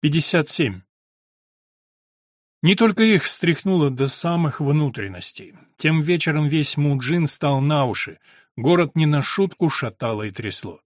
57. Не только их встряхнуло до самых внутренностей. Тем вечером весь Муджин встал на уши. Город не на шутку шатало и трясло.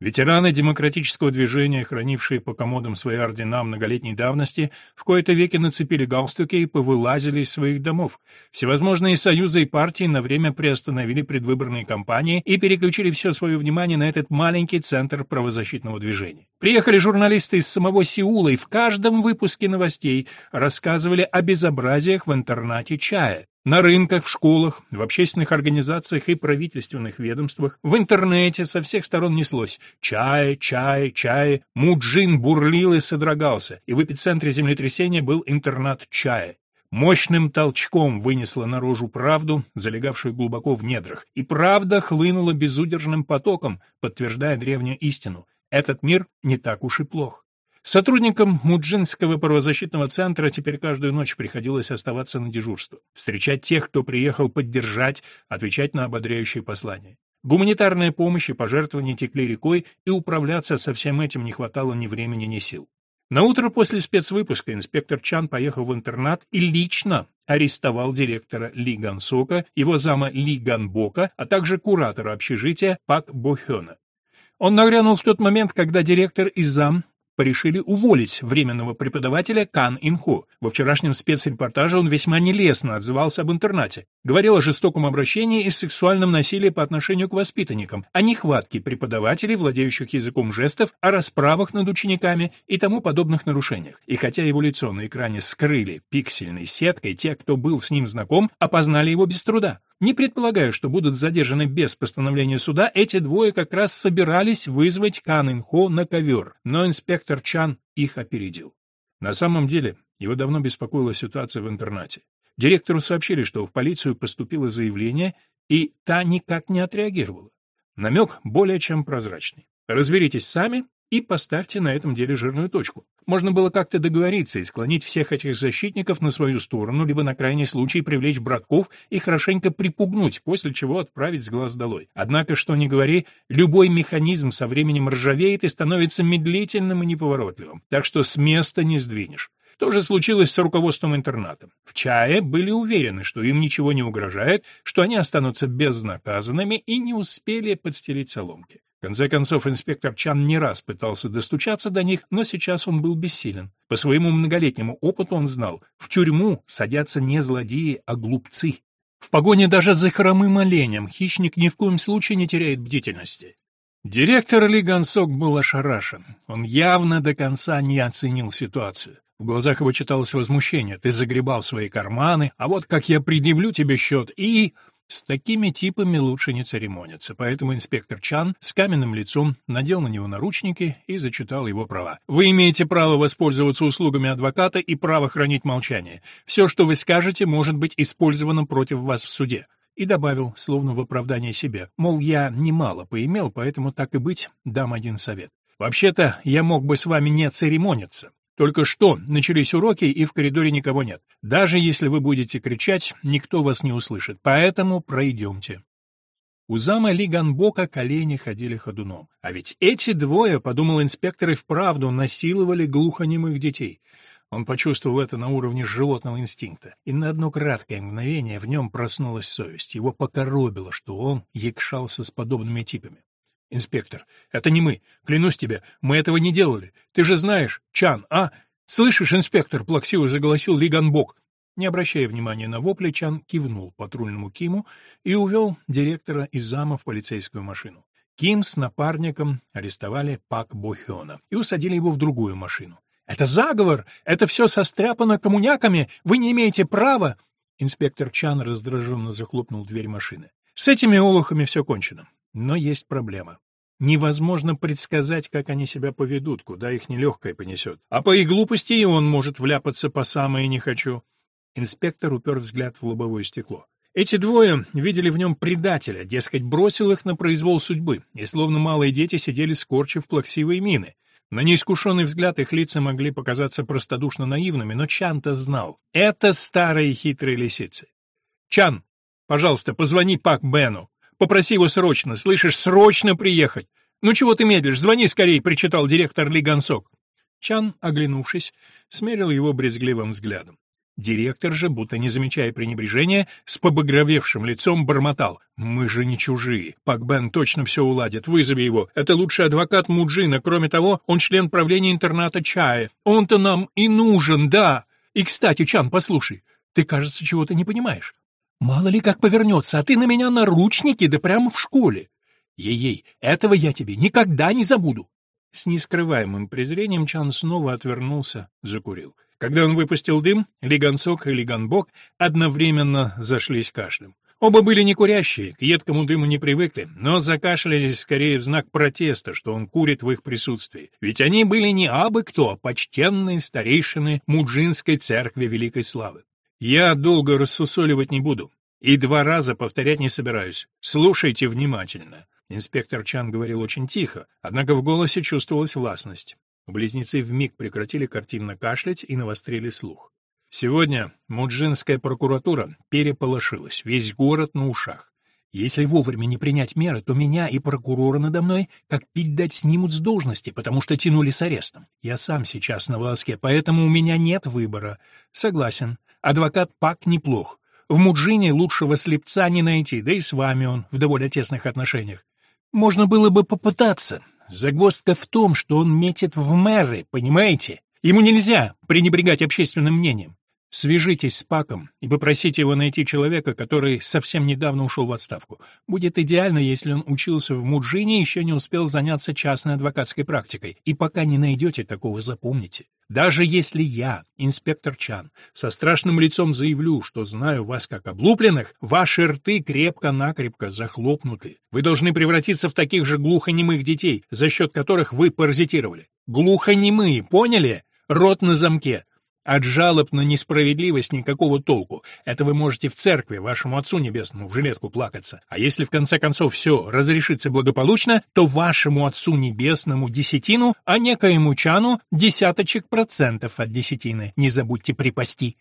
Ветераны демократического движения, хранившие по комодам свои ордена многолетней давности, в кои-то веки нацепили галстуки и повылазили из своих домов. Всевозможные союзы и партии на время приостановили предвыборные кампании и переключили все свое внимание на этот маленький центр правозащитного движения. Приехали журналисты из самого Сеула и в каждом выпуске новостей рассказывали о безобразиях в интернате чая. На рынках, в школах, в общественных организациях и правительственных ведомствах, в интернете со всех сторон неслось «чай, чай, чай». Муджин бурлил и содрогался, и в эпицентре землетрясения был интернат чая. Мощным толчком вынесла наружу правду, залегавшую глубоко в недрах, и правда хлынула безудержным потоком, подтверждая древнюю истину. Этот мир не так уж и плох. Сотрудникам Муджинского правозащитного центра теперь каждую ночь приходилось оставаться на дежурство, встречать тех, кто приехал поддержать, отвечать на ободряющие послания. Гуманитарная помощь и пожертвования текли рекой, и управляться со всем этим не хватало ни времени, ни сил. На утро после спецвыпуска инспектор Чан поехал в интернат и лично арестовал директора Ли Гансока, его зама Ли Ганбока, а также куратора общежития Пак Бохёна. Он нагрянул в тот момент, когда директор и зам порешили уволить временного преподавателя Кан Инху. Во вчерашнем спецрепортаже он весьма нелестно отзывался об интернате. Говорил о жестоком обращении и сексуальном насилии по отношению к воспитанникам, о нехватке преподавателей, владеющих языком жестов, о расправах над учениками и тому подобных нарушениях. И хотя его лицо на экране скрыли пиксельной сеткой, те, кто был с ним знаком, опознали его без труда. Не предполагаю, что будут задержаны без постановления суда, эти двое как раз собирались вызвать Кан Инхо на ковер, но инспектор Чан их опередил. На самом деле, его давно беспокоила ситуация в интернате. Директору сообщили, что в полицию поступило заявление, и та никак не отреагировала. Намек более чем прозрачный. Разберитесь сами и поставьте на этом деле жирную точку. Можно было как-то договориться и склонить всех этих защитников на свою сторону, либо на крайний случай привлечь братков и хорошенько припугнуть, после чего отправить с глаз долой. Однако, что ни говори, любой механизм со временем ржавеет и становится медлительным и неповоротливым, так что с места не сдвинешь. То же случилось с руководством интерната. В чае были уверены, что им ничего не угрожает, что они останутся безнаказанными и не успели подстелить соломки. В конце концов, инспектор Чан не раз пытался достучаться до них, но сейчас он был бессилен. По своему многолетнему опыту он знал, в тюрьму садятся не злодеи, а глупцы. В погоне даже за хромым оленем хищник ни в коем случае не теряет бдительности. Директор Ли Гансок был ошарашен. Он явно до конца не оценил ситуацию. В глазах его читалось возмущение. «Ты загребал свои карманы, а вот как я предъявлю тебе счет и...» С такими типами лучше не церемониться, поэтому инспектор Чан с каменным лицом надел на него наручники и зачитал его права. «Вы имеете право воспользоваться услугами адвоката и право хранить молчание. Все, что вы скажете, может быть использовано против вас в суде». И добавил, словно в оправдание себе, мол, я немало поимел, поэтому так и быть, дам один совет. «Вообще-то, я мог бы с вами не церемониться. Только что начались уроки, и в коридоре никого нет. Даже если вы будете кричать, никто вас не услышит. Поэтому пройдемте. У зама Ли Ганбока колени ходили ходуном. А ведь эти двое, подумал инспектор, и вправду насиловали глухонемых детей. Он почувствовал это на уровне животного инстинкта, и на одно краткое мгновение в нем проснулась совесть. Его покоробило, что он якшался с подобными типами. Инспектор, это не мы. Клянусь тебе, мы этого не делали. Ты же знаешь, Чан, а? Слышишь, инспектор, плаксиво заголосил Ли Ганбок. Не обращая внимания на вопли, Чан кивнул патрульному Киму и увел директора из зама в полицейскую машину. Ким с напарником арестовали Пак Бохёна и усадили его в другую машину. «Это заговор! Это все состряпано коммуняками! Вы не имеете права!» Инспектор Чан раздраженно захлопнул дверь машины. «С этими олухами все кончено. Но есть проблема. Невозможно предсказать, как они себя поведут, куда их нелегкое понесет. А по их глупости и он может вляпаться по самое не хочу. Инспектор упер взгляд в лобовое стекло. Эти двое видели в нем предателя, дескать, бросил их на произвол судьбы, и словно малые дети сидели скорчив плаксивые мины. На неискушенный взгляд их лица могли показаться простодушно наивными, но Чан-то знал. Это старые хитрые лисицы. «Чан, пожалуйста, позвони Пак Бену. Попроси его срочно, слышишь, срочно приехать. Ну чего ты медлишь? Звони скорее, причитал директор Ли Гансок. Чан, оглянувшись, смерил его брезгливым взглядом. Директор же, будто не замечая пренебрежения, с побагровевшим лицом бормотал. «Мы же не чужие. Пак Бен точно все уладит. Вызови его. Это лучший адвокат Муджина. Кроме того, он член правления интерната Чая. Он-то нам и нужен, да. И, кстати, Чан, послушай, ты, кажется, чего-то не понимаешь. Мало ли как повернется, а ты на меня наручники, да прямо в школе. Ей-ей, этого я тебе никогда не забуду. С нескрываемым презрением Чан снова отвернулся, закурил. Когда он выпустил дым, Лигансок и Лиганбок одновременно зашлись кашлем. Оба были не курящие, к едкому дыму не привыкли, но закашлялись скорее в знак протеста, что он курит в их присутствии. Ведь они были не абы кто, а почтенные старейшины Муджинской церкви Великой Славы. Я долго рассусоливать не буду и два раза повторять не собираюсь. Слушайте внимательно. Инспектор Чан говорил очень тихо, однако в голосе чувствовалась властность. Близнецы вмиг прекратили картинно кашлять и навострили слух. Сегодня Муджинская прокуратура переполошилась, весь город на ушах. Если вовремя не принять меры, то меня и прокурора надо мной как пить дать снимут с должности, потому что тянули с арестом. Я сам сейчас на волоске, поэтому у меня нет выбора. Согласен, адвокат Пак неплох. В Муджине лучшего слепца не найти, да и с вами он в довольно тесных отношениях. Можно было бы попытаться, Загвоздка в том, что он метит в мэры, понимаете? Ему нельзя пренебрегать общественным мнением. Свяжитесь с Паком и попросите его найти человека, который совсем недавно ушел в отставку. Будет идеально, если он учился в Муджине и еще не успел заняться частной адвокатской практикой. И пока не найдете такого, запомните. Даже если я, инспектор Чан, со страшным лицом заявлю, что знаю вас как облупленных, ваши рты крепко-накрепко захлопнуты. Вы должны превратиться в таких же глухонемых детей, за счет которых вы паразитировали. Глухонемые, поняли? Рот на замке. От жалоб на несправедливость никакого толку. Это вы можете в церкви вашему Отцу Небесному в жилетку плакаться. А если в конце концов все разрешится благополучно, то вашему Отцу Небесному десятину, а некоему Чану десяточек процентов от десятины. Не забудьте припасти.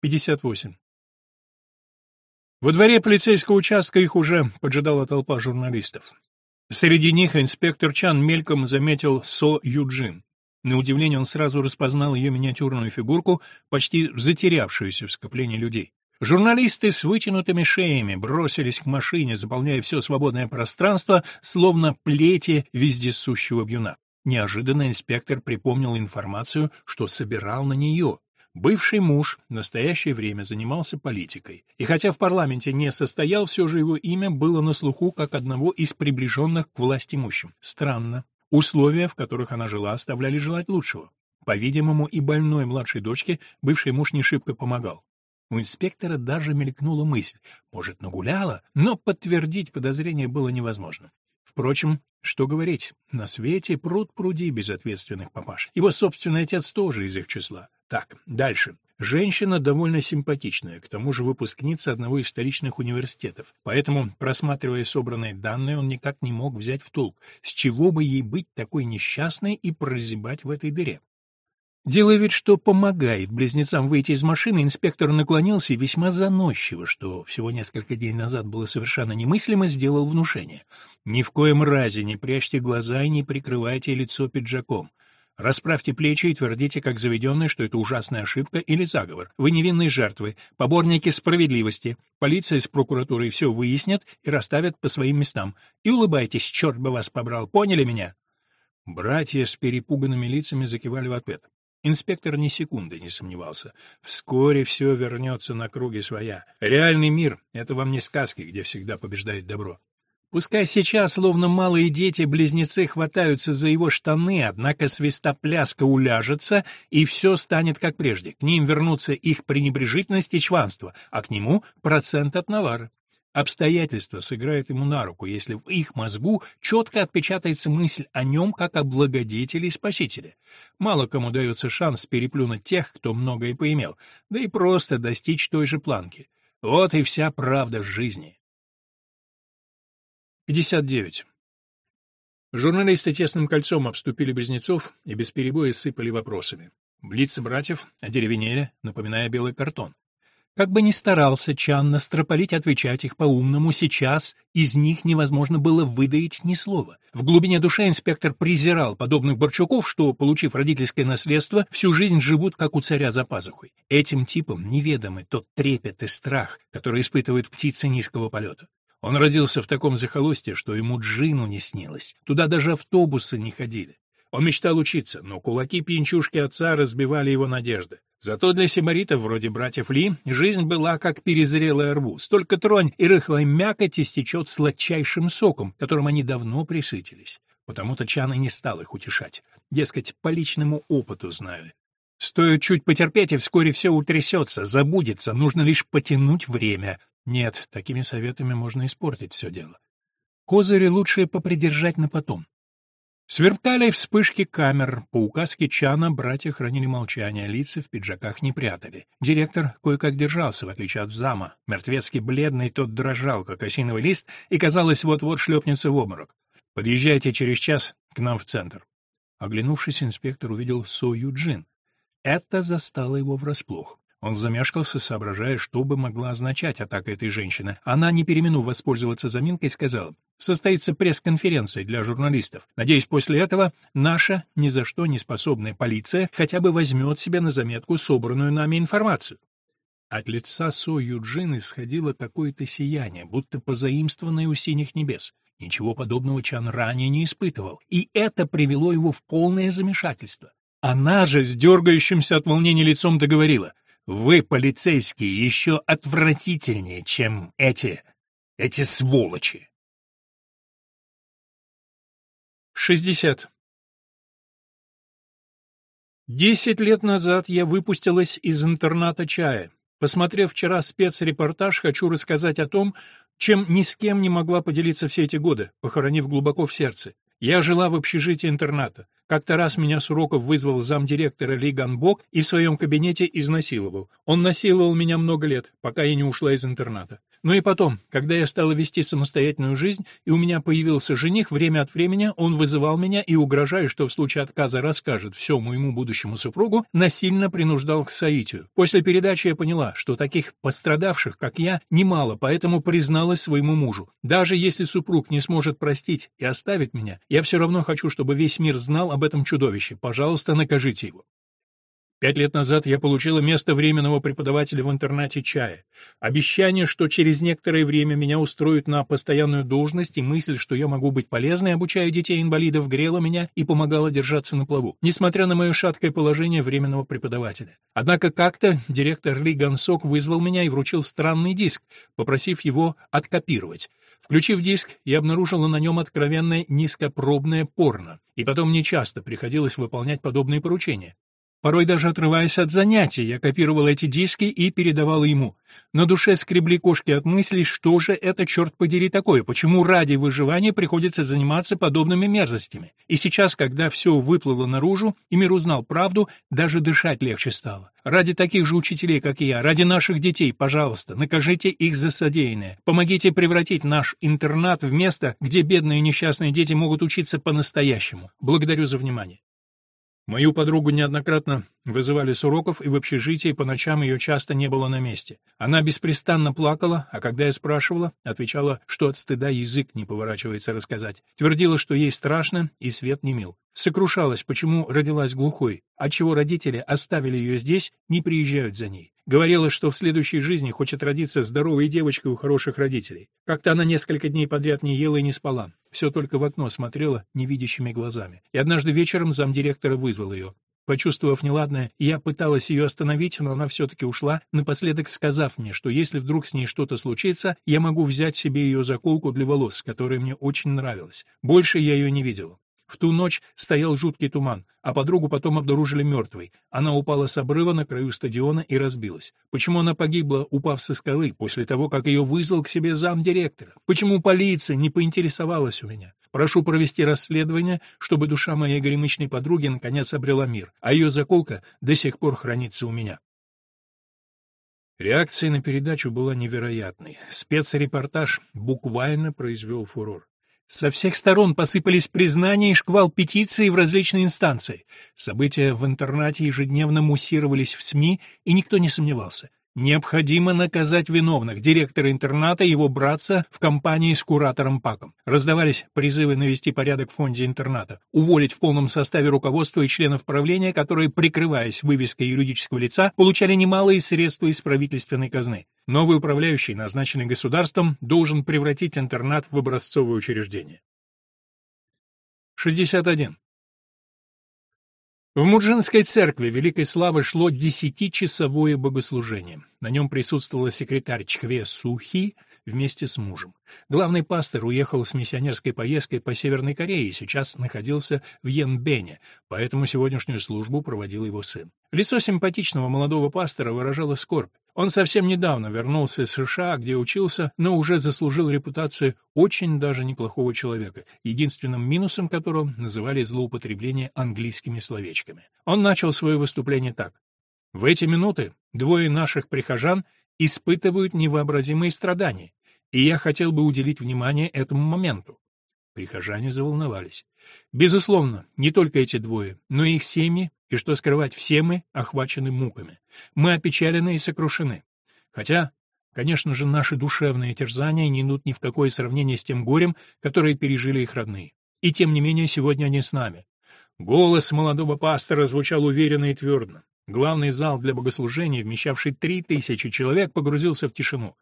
58. Во дворе полицейского участка их уже поджидала толпа журналистов. Среди них инспектор Чан мельком заметил Со Юджин. На удивление он сразу распознал ее миниатюрную фигурку, почти затерявшуюся в скоплении людей. Журналисты с вытянутыми шеями бросились к машине, заполняя все свободное пространство, словно плети вездесущего бьюна. Неожиданно инспектор припомнил информацию, что собирал на нее. Бывший муж в настоящее время занимался политикой, и хотя в парламенте не состоял, все же его имя было на слуху как одного из приближенных к власти имущим. Странно. Условия, в которых она жила, оставляли желать лучшего. По-видимому, и больной младшей дочке бывший муж не шибко помогал. У инспектора даже мелькнула мысль, может, нагуляла, но подтвердить подозрение было невозможно. Впрочем, что говорить, на свете пруд пруди безответственных папаш. Его собственный отец тоже из их числа. Так, дальше. Женщина довольно симпатичная, к тому же выпускница одного из столичных университетов. Поэтому, просматривая собранные данные, он никак не мог взять в толк, с чего бы ей быть такой несчастной и прозябать в этой дыре. Делая вид, что помогает близнецам выйти из машины, инспектор наклонился и весьма заносчиво, что всего несколько дней назад было совершенно немыслимо, сделал внушение. «Ни в коем разе не прячьте глаза и не прикрывайте лицо пиджаком. Расправьте плечи и твердите, как заведенный, что это ужасная ошибка или заговор. Вы невинные жертвы, поборники справедливости. Полиция с прокуратурой все выяснят и расставят по своим местам. И улыбайтесь, черт бы вас побрал, поняли меня?» Братья с перепуганными лицами закивали в ответ. Инспектор ни секунды не сомневался. Вскоре все вернется на круги своя. Реальный мир — это вам не сказки, где всегда побеждает добро. Пускай сейчас, словно малые дети, близнецы хватаются за его штаны, однако свистопляска уляжется, и все станет как прежде. К ним вернутся их пренебрежительность и чванство, а к нему процент от навара. Обстоятельства сыграют ему на руку, если в их мозгу четко отпечатается мысль о нем как о благодетеле и спасителе. Мало кому дается шанс переплюнуть тех, кто многое поимел, да и просто достичь той же планки. Вот и вся правда жизни. 59. Журналисты тесным кольцом обступили близнецов и без перебоя сыпали вопросами. Блицы братьев одеревенели, напоминая белый картон. Как бы ни старался Чан настропалить отвечать их по-умному, сейчас из них невозможно было выдаить ни слова. В глубине души инспектор презирал подобных Борчуков, что, получив родительское наследство, всю жизнь живут, как у царя за пазухой. Этим типам неведомы тот трепет и страх, который испытывают птицы низкого полета. Он родился в таком захолустье, что ему джину не снилось. Туда даже автобусы не ходили. Он мечтал учиться, но кулаки-пьянчушки отца разбивали его надежды. Зато для сибаритов, вроде братьев Ли, жизнь была как перезрелый арбуз. Только тронь и рыхлая мякоть истечет сладчайшим соком, которым они давно присытились. Потому-то Чан и не стал их утешать. Дескать, по личному опыту знаю. Стоит чуть потерпеть, и вскоре все утрясется, забудется, нужно лишь потянуть время. Нет, такими советами можно испортить все дело. Козыри лучше попридержать на потом. Сверкали вспышки камер. По указке Чана братья хранили молчание, лица в пиджаках не прятали. Директор кое-как держался, в отличие от зама. Мертвецкий бледный, тот дрожал, как осиновый лист, и, казалось, вот-вот шлепнется в обморок. «Подъезжайте через час к нам в центр». Оглянувшись, инспектор увидел Со Юджин. Это застало его врасплох. Он замешкался, соображая, что бы могла означать атака этой женщины. Она, не переменув воспользоваться заминкой, сказала, «Состоится пресс-конференция для журналистов. Надеюсь, после этого наша ни за что не способная полиция хотя бы возьмет себе на заметку собранную нами информацию». От лица Со Юджин исходило какое-то сияние, будто позаимствованное у синих небес. Ничего подобного Чан ранее не испытывал, и это привело его в полное замешательство. Она же с дергающимся от волнения лицом договорила. Вы, полицейские, еще отвратительнее, чем эти... эти сволочи. 60. Десять лет назад я выпустилась из интерната чая. Посмотрев вчера спецрепортаж, хочу рассказать о том, чем ни с кем не могла поделиться все эти годы, похоронив глубоко в сердце. Я жила в общежитии интерната. Как-то раз меня с уроков вызвал замдиректора Ли Ганбок и в своем кабинете изнасиловал. Он насиловал меня много лет, пока я не ушла из интерната. Но и потом, когда я стала вести самостоятельную жизнь, и у меня появился жених, время от времени он вызывал меня и, угрожая, что в случае отказа расскажет все моему будущему супругу, насильно принуждал к соитию. После передачи я поняла, что таких пострадавших, как я, немало, поэтому призналась своему мужу. Даже если супруг не сможет простить и оставить меня, я все равно хочу, чтобы весь мир знал об этом чудовище. Пожалуйста, накажите его. Пять лет назад я получила место временного преподавателя в интернате чая. Обещание, что через некоторое время меня устроят на постоянную должность, и мысль, что я могу быть полезной, обучая детей-инвалидов, грела меня и помогала держаться на плаву, несмотря на мое шаткое положение временного преподавателя. Однако как-то директор Ли Гансок вызвал меня и вручил странный диск, попросив его откопировать. Включив диск, я обнаружила на нем откровенное низкопробное порно, и потом мне часто приходилось выполнять подобные поручения. Порой даже отрываясь от занятий, я копировал эти диски и передавал ему. На душе скребли кошки от мыслей, что же это, черт подери, такое, почему ради выживания приходится заниматься подобными мерзостями. И сейчас, когда все выплыло наружу, и мир узнал правду, даже дышать легче стало. Ради таких же учителей, как я, ради наших детей, пожалуйста, накажите их за содеянное. Помогите превратить наш интернат в место, где бедные несчастные дети могут учиться по-настоящему. Благодарю за внимание. Мою подругу неоднократно вызывали с уроков, и в общежитии по ночам ее часто не было на месте. Она беспрестанно плакала, а когда я спрашивала, отвечала, что от стыда язык не поворачивается рассказать. Твердила, что ей страшно, и свет не мил. Сокрушалась, почему родилась глухой, отчего родители оставили ее здесь, не приезжают за ней. Говорила, что в следующей жизни хочет родиться здоровой девочкой у хороших родителей. Как-то она несколько дней подряд не ела и не спала. Все только в окно смотрела невидящими глазами. И однажды вечером замдиректора вызвал ее. Почувствовав неладное, я пыталась ее остановить, но она все-таки ушла, напоследок сказав мне, что если вдруг с ней что-то случится, я могу взять себе ее заколку для волос, которая мне очень нравилась. Больше я ее не видела. В ту ночь стоял жуткий туман, а подругу потом обнаружили мертвой. Она упала с обрыва на краю стадиона и разбилась. Почему она погибла, упав со скалы, после того, как ее вызвал к себе замдиректора? Почему полиция не поинтересовалась у меня? Прошу провести расследование, чтобы душа моей горемычной подруги наконец обрела мир, а ее заколка до сих пор хранится у меня. Реакция на передачу была невероятной. Спецрепортаж буквально произвел фурор. Со всех сторон посыпались признания и шквал петиций в различные инстанции. События в интернате ежедневно муссировались в СМИ, и никто не сомневался. Необходимо наказать виновных, директора интерната и его братца в компании с куратором Паком. Раздавались призывы навести порядок в фонде интерната, уволить в полном составе руководство и членов правления, которые, прикрываясь вывеской юридического лица, получали немалые средства из правительственной казны. Новый управляющий, назначенный государством, должен превратить интернат в образцовое учреждение. 61. В Муджинской церкви Великой Славы шло десятичасовое богослужение. На нем присутствовала секретарь Чхве Сухи вместе с мужем. Главный пастор уехал с миссионерской поездкой по Северной Корее и сейчас находился в Йенбене, поэтому сегодняшнюю службу проводил его сын. Лицо симпатичного молодого пастора выражало скорбь. Он совсем недавно вернулся из США, где учился, но уже заслужил репутацию очень даже неплохого человека, единственным минусом которого называли злоупотребление английскими словечками. Он начал свое выступление так. «В эти минуты двое наших прихожан испытывают невообразимые страдания, и я хотел бы уделить внимание этому моменту». Прихожане заволновались. Безусловно, не только эти двое, но и их семьи и, что скрывать, все мы охвачены муками. Мы опечалены и сокрушены. Хотя, конечно же, наши душевные терзания не идут ни в какое сравнение с тем горем, которое пережили их родные. И тем не менее, сегодня они с нами. Голос молодого пастора звучал уверенно и твердо. Главный зал для богослужения, вмещавший три тысячи человек, погрузился в тишину.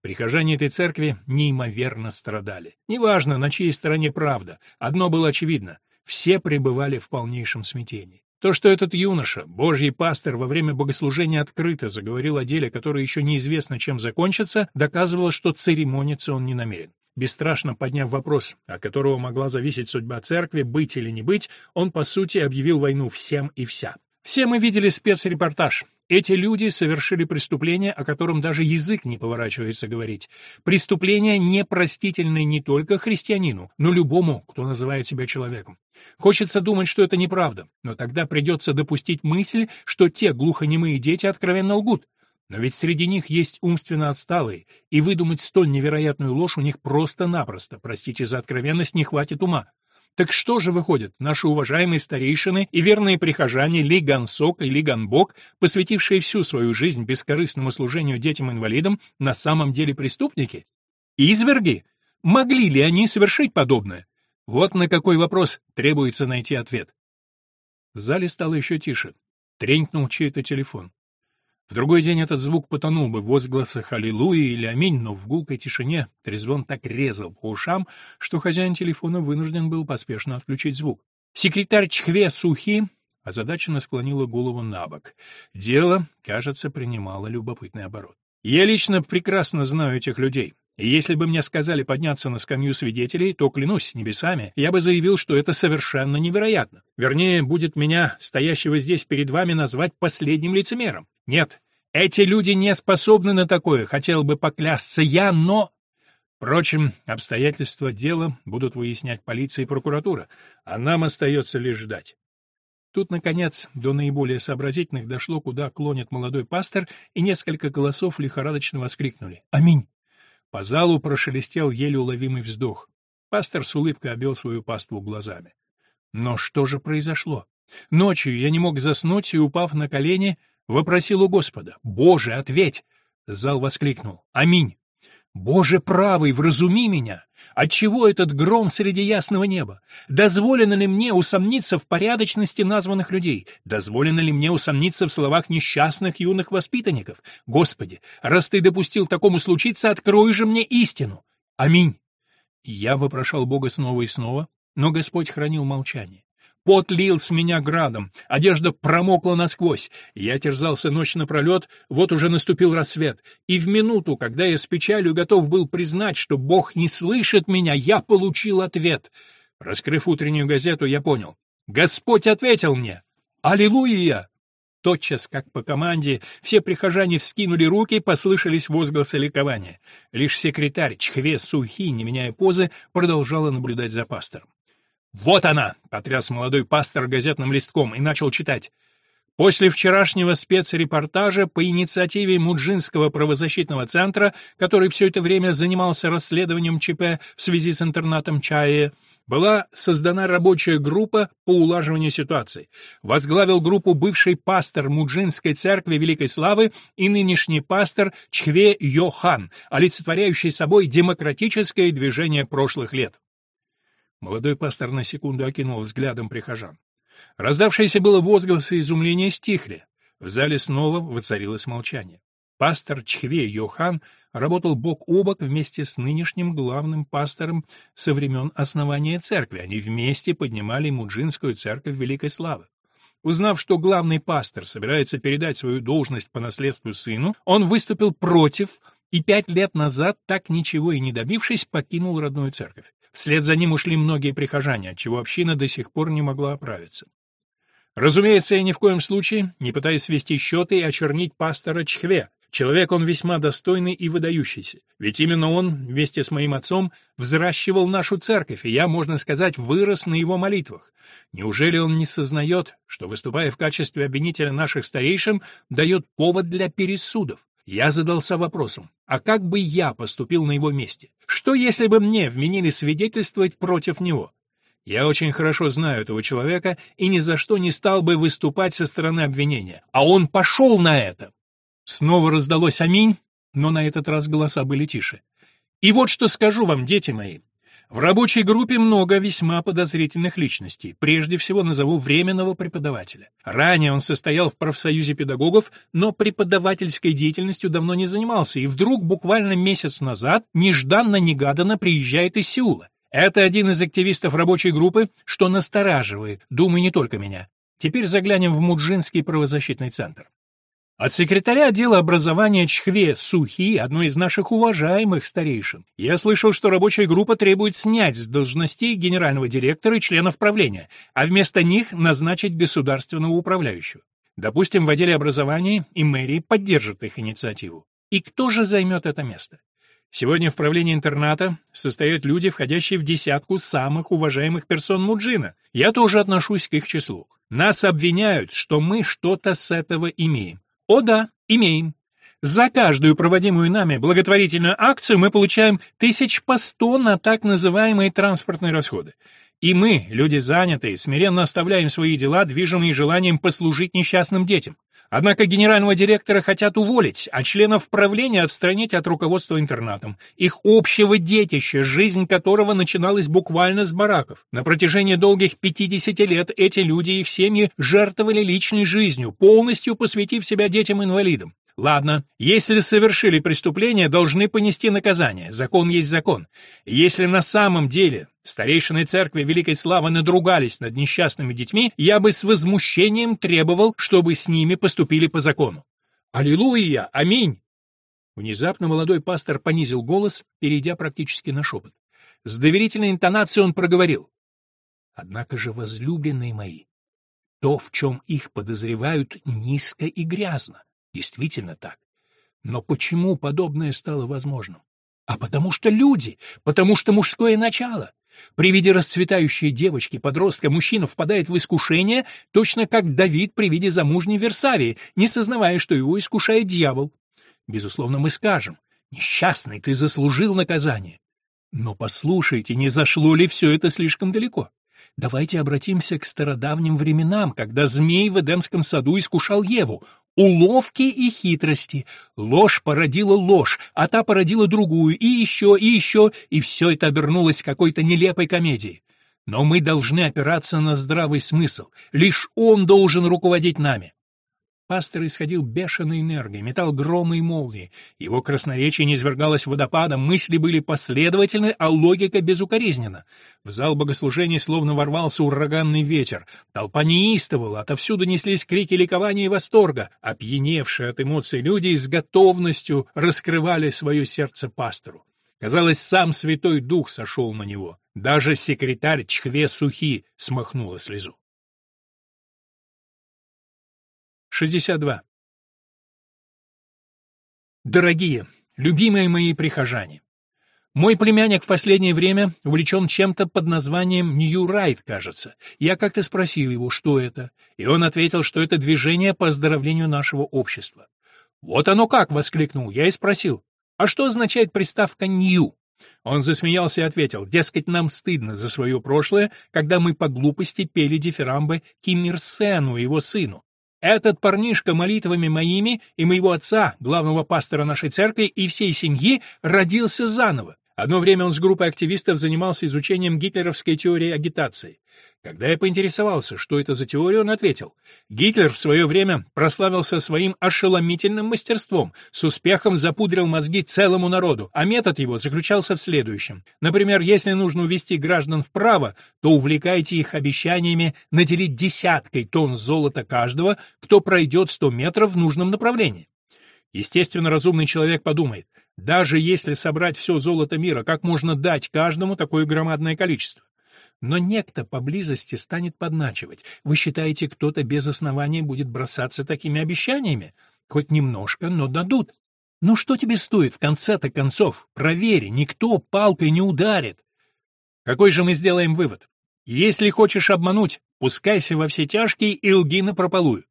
Прихожане этой церкви неимоверно страдали. Неважно, на чьей стороне правда, одно было очевидно — все пребывали в полнейшем смятении. То, что этот юноша, божий пастор, во время богослужения открыто заговорил о деле, которое еще неизвестно чем закончится, доказывало, что церемониться он не намерен. Бесстрашно подняв вопрос, от которого могла зависеть судьба церкви, быть или не быть, он, по сути, объявил войну всем и вся. Все мы видели спецрепортаж. Эти люди совершили преступление, о котором даже язык не поворачивается говорить. Преступление непростительное не только христианину, но любому, кто называет себя человеком. Хочется думать, что это неправда, но тогда придется допустить мысль, что те глухонемые дети откровенно лгут. Но ведь среди них есть умственно отсталые, и выдумать столь невероятную ложь у них просто-напросто, простите за откровенность, не хватит ума. Так что же выходит, наши уважаемые старейшины и верные прихожане Ли Гансок и Ли Ганбок, посвятившие всю свою жизнь бескорыстному служению детям-инвалидам, на самом деле преступники? Изверги? Могли ли они совершить подобное? Вот на какой вопрос требуется найти ответ. В зале стало еще тише. Тренькнул чей-то телефон. В другой день этот звук потонул бы в возгласах «Аллилуйя» или «Аминь», но в гулкой тишине трезвон так резал по ушам, что хозяин телефона вынужден был поспешно отключить звук. Секретарь Чхве Сухи озадаченно склонила голову на бок. Дело, кажется, принимало любопытный оборот. «Я лично прекрасно знаю этих людей. И если бы мне сказали подняться на скамью свидетелей, то, клянусь небесами, я бы заявил, что это совершенно невероятно. Вернее, будет меня, стоящего здесь перед вами, назвать последним лицемером. Нет, эти люди не способны на такое, хотел бы поклясться я, но... Впрочем, обстоятельства дела будут выяснять полиция и прокуратура, а нам остается лишь ждать. Тут, наконец, до наиболее сообразительных дошло, куда клонит молодой пастор, и несколько голосов лихорадочно воскликнули «Аминь!». По залу прошелестел еле уловимый вздох. Пастор с улыбкой обвел свою паству глазами. Но что же произошло? Ночью я не мог заснуть и, упав на колени, Вопросил у Господа. «Боже, ответь!» Зал воскликнул. «Аминь!» «Боже правый, вразуми меня! Отчего этот гром среди ясного неба? Дозволено ли мне усомниться в порядочности названных людей? Дозволено ли мне усомниться в словах несчастных юных воспитанников? Господи, раз ты допустил такому случиться, открой же мне истину! Аминь!» Я вопрошал Бога снова и снова, но Господь хранил молчание. Пот лил с меня градом, одежда промокла насквозь. Я терзался ночь напролет, вот уже наступил рассвет. И в минуту, когда я с печалью готов был признать, что Бог не слышит меня, я получил ответ. Раскрыв утреннюю газету, я понял. Господь ответил мне. Аллилуйя! Тотчас, как по команде, все прихожане вскинули руки, послышались возгласы ликования. Лишь секретарь Чхве Сухи, не меняя позы, продолжала наблюдать за пастором. «Вот она!» — потряс молодой пастор газетным листком и начал читать. После вчерашнего спецрепортажа по инициативе Муджинского правозащитного центра, который все это время занимался расследованием ЧП в связи с интернатом Чая, была создана рабочая группа по улаживанию ситуации. Возглавил группу бывший пастор Муджинской церкви Великой Славы и нынешний пастор Чхве Йохан, олицетворяющий собой демократическое движение прошлых лет. Молодой пастор на секунду окинул взглядом прихожан. Раздавшиеся было возгласы изумления стихли. В зале снова воцарилось молчание. Пастор Чхве Йохан работал бок о бок вместе с нынешним главным пастором со времен основания церкви. Они вместе поднимали Муджинскую церковь Великой Славы. Узнав, что главный пастор собирается передать свою должность по наследству сыну, он выступил против и пять лет назад, так ничего и не добившись, покинул родную церковь. Вслед за ним ушли многие прихожане, отчего община до сих пор не могла оправиться. Разумеется, я ни в коем случае не пытаюсь свести счеты и очернить пастора Чхве, Человек он весьма достойный и выдающийся, ведь именно он, вместе с моим отцом, взращивал нашу церковь, и я, можно сказать, вырос на его молитвах. Неужели он не сознает, что, выступая в качестве обвинителя наших старейшин, дает повод для пересудов? Я задался вопросом, а как бы я поступил на его месте? Что, если бы мне вменили свидетельствовать против него? Я очень хорошо знаю этого человека и ни за что не стал бы выступать со стороны обвинения. А он пошел на это. Снова раздалось «Аминь», но на этот раз голоса были тише. «И вот что скажу вам, дети мои. В рабочей группе много весьма подозрительных личностей. Прежде всего назову временного преподавателя. Ранее он состоял в профсоюзе педагогов, но преподавательской деятельностью давно не занимался, и вдруг буквально месяц назад нежданно-негаданно приезжает из Сеула. Это один из активистов рабочей группы, что настораживает, думаю, не только меня. Теперь заглянем в Муджинский правозащитный центр. От секретаря отдела образования Чхве Сухи, одной из наших уважаемых старейшин, я слышал, что рабочая группа требует снять с должностей генерального директора и членов правления, а вместо них назначить государственного управляющего. Допустим, в отделе образования и мэрии поддержат их инициативу. И кто же займет это место? Сегодня в правлении интерната состоят люди, входящие в десятку самых уважаемых персон Муджина. Я тоже отношусь к их числу. Нас обвиняют, что мы что-то с этого имеем. О да, имеем. За каждую проводимую нами благотворительную акцию мы получаем тысяч по сто на так называемые транспортные расходы. И мы, люди занятые, смиренно оставляем свои дела, движимые желанием послужить несчастным детям. Однако генерального директора хотят уволить, а членов правления отстранить от руководства интернатом. Их общего детища, жизнь которого начиналась буквально с бараков. На протяжении долгих 50 лет эти люди и их семьи жертвовали личной жизнью, полностью посвятив себя детям-инвалидам. Ладно, если совершили преступление, должны понести наказание. Закон есть закон. Если на самом деле старейшины церкви Великой Славы надругались над несчастными детьми, я бы с возмущением требовал, чтобы с ними поступили по закону. Аллилуйя! Аминь! Внезапно молодой пастор понизил голос, перейдя практически на шепот. С доверительной интонацией он проговорил. Однако же, возлюбленные мои, то, в чем их подозревают, низко и грязно. Действительно так. Но почему подобное стало возможным? А потому что люди, потому что мужское начало. При виде расцветающей девочки, подростка, мужчина впадает в искушение, точно как Давид при виде замужней Версавии, не сознавая, что его искушает дьявол. Безусловно, мы скажем, «Несчастный, ты заслужил наказание». Но послушайте, не зашло ли все это слишком далеко? Давайте обратимся к стародавним временам, когда змей в Эдемском саду искушал Еву. Уловки и хитрости. Ложь породила ложь, а та породила другую, и еще, и еще, и все это обернулось какой-то нелепой комедией. Но мы должны опираться на здравый смысл. Лишь он должен руководить нами. Пастор исходил бешеной энергией, метал громы и молнии. Его красноречие не извергалось водопадом, мысли были последовательны, а логика безукоризнена. В зал богослужения словно ворвался ураганный ветер. Толпа неистовала, отовсюду неслись крики ликования и восторга. Опьяневшие от эмоций люди с готовностью раскрывали свое сердце пастору. Казалось, сам Святой Дух сошел на него. Даже секретарь Чхве Сухи смахнула слезу. 62. Дорогие, любимые мои прихожане, Мой племянник в последнее время увлечен чем-то под названием New Right, кажется. Я как-то спросил его, что это, и он ответил, что это движение по оздоровлению нашего общества. «Вот оно как!» — воскликнул я и спросил. «А что означает приставка «new»?» Он засмеялся и ответил, дескать, нам стыдно за свое прошлое, когда мы по глупости пели дифирамбы Ким Ир Сену и его сыну. Этот парнишка молитвами моими и моего отца, главного пастора нашей церкви и всей семьи, родился заново. Одно время он с группой активистов занимался изучением гитлеровской теории агитации. Когда я поинтересовался, что это за теория, он ответил. Гитлер в свое время прославился своим ошеломительным мастерством, с успехом запудрил мозги целому народу, а метод его заключался в следующем. Например, если нужно увести граждан вправо, то увлекайте их обещаниями наделить десяткой тонн золота каждого, кто пройдет 100 метров в нужном направлении. Естественно, разумный человек подумает, даже если собрать все золото мира, как можно дать каждому такое громадное количество? Но некто поблизости станет подначивать. Вы считаете, кто-то без основания будет бросаться такими обещаниями? Хоть немножко, но дадут. Ну что тебе стоит в конце-то концов? Проверь, никто палкой не ударит. Какой же мы сделаем вывод? Если хочешь обмануть, пускайся во все тяжкие и лги напропалую.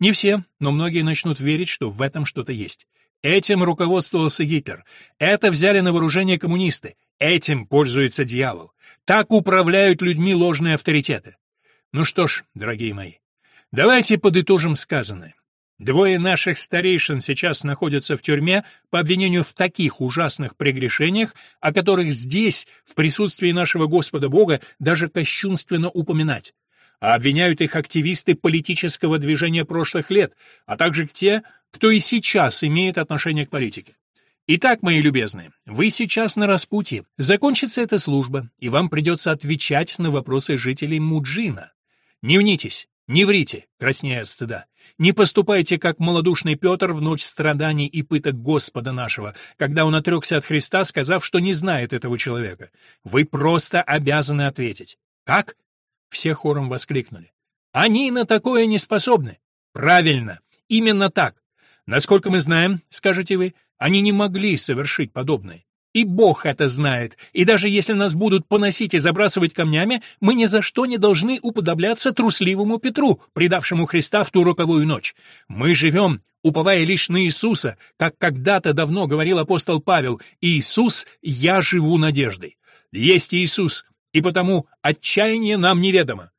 Не все, но многие начнут верить, что в этом что-то есть. Этим руководствовался Гитлер. Это взяли на вооружение коммунисты. Этим пользуется дьявол. Так управляют людьми ложные авторитеты. Ну что ж, дорогие мои, давайте подытожим сказанное. Двое наших старейшин сейчас находятся в тюрьме по обвинению в таких ужасных прегрешениях, о которых здесь, в присутствии нашего Господа Бога, даже кощунственно упоминать а обвиняют их активисты политического движения прошлых лет, а также те, кто и сейчас имеет отношение к политике. Итак, мои любезные, вы сейчас на распутье. Закончится эта служба, и вам придется отвечать на вопросы жителей Муджина. Не внитесь, не врите, краснея от стыда. Не поступайте, как малодушный Петр в ночь страданий и пыток Господа нашего, когда он отрекся от Христа, сказав, что не знает этого человека. Вы просто обязаны ответить. Как? Все хором воскликнули. «Они на такое не способны!» «Правильно! Именно так! Насколько мы знаем, скажете вы, они не могли совершить подобное. И Бог это знает, и даже если нас будут поносить и забрасывать камнями, мы ни за что не должны уподобляться трусливому Петру, предавшему Христа в ту роковую ночь. Мы живем, уповая лишь на Иисуса, как когда-то давно говорил апостол Павел, «Иисус, я живу надеждой». Есть Иисус, и потому отчаяние нам неведомо.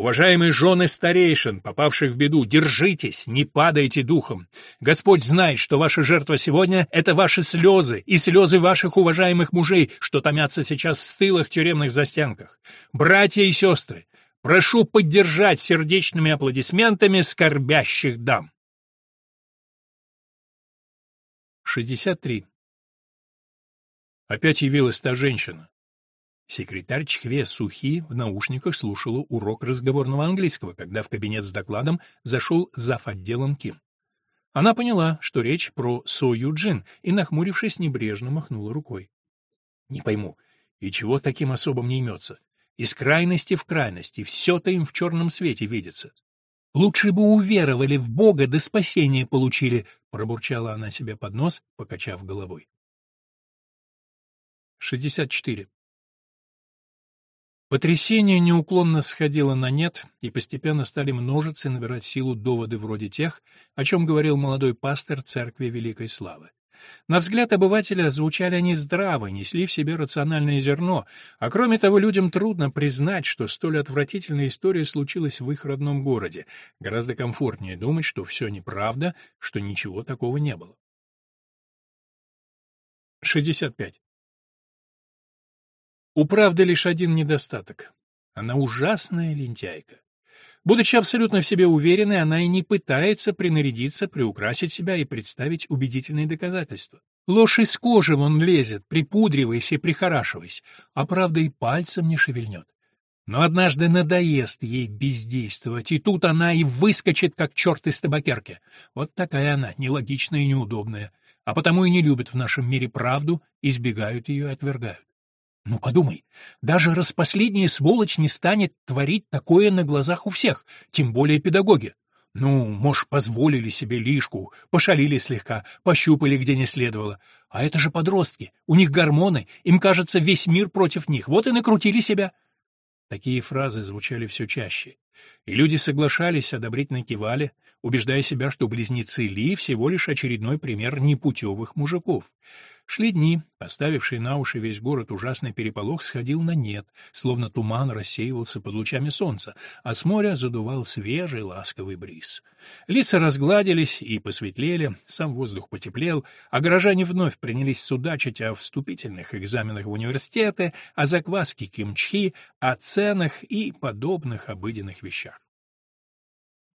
Уважаемые жены старейшин, попавших в беду, держитесь, не падайте духом. Господь знает, что ваша жертва сегодня — это ваши слезы и слезы ваших уважаемых мужей, что томятся сейчас в стылых тюремных застенках. Братья и сестры, прошу поддержать сердечными аплодисментами скорбящих дам. 63. Опять явилась та женщина. Секретарь Чхве Сухи в наушниках слушала урок разговорного английского, когда в кабинет с докладом зашел зав. отделом Ким. Она поняла, что речь про Со Юджин, и, нахмурившись, небрежно махнула рукой. «Не пойму, и чего таким особым не имется? Из крайности в крайности, все-то им в черном свете видится. Лучше бы уверовали в Бога, да спасение получили», — пробурчала она себе под нос, покачав головой. 64. Потрясение неуклонно сходило на нет, и постепенно стали множиться и набирать силу доводы вроде тех, о чем говорил молодой пастор Церкви Великой Славы. На взгляд обывателя звучали они здраво, несли в себе рациональное зерно, а кроме того, людям трудно признать, что столь отвратительная история случилась в их родном городе. Гораздо комфортнее думать, что все неправда, что ничего такого не было. 65. У правды лишь один недостаток. Она ужасная лентяйка. Будучи абсолютно в себе уверенной, она и не пытается принарядиться, приукрасить себя и представить убедительные доказательства. Ложь из кожи вон лезет, припудриваясь и прихорашиваясь, а правда и пальцем не шевельнет. Но однажды надоест ей бездействовать, и тут она и выскочит, как черт из табакерки. Вот такая она, нелогичная и неудобная, а потому и не любят в нашем мире правду, избегают ее и отвергают. Ну, подумай, даже распоследняя сволочь не станет творить такое на глазах у всех, тем более педагоги. Ну, может, позволили себе лишку, пошалили слегка, пощупали, где не следовало. А это же подростки, у них гормоны, им кажется весь мир против них, вот и накрутили себя. Такие фразы звучали все чаще. И люди соглашались, одобрительно кивали, убеждая себя, что близнецы Ли всего лишь очередной пример непутевых мужиков. Шли дни, поставивший на уши весь город ужасный переполох сходил на нет, словно туман рассеивался под лучами солнца, а с моря задувал свежий ласковый бриз. Лица разгладились и посветлели, сам воздух потеплел, а горожане вновь принялись судачить о вступительных экзаменах в университеты, о закваске кимчхи, о ценах и подобных обыденных вещах.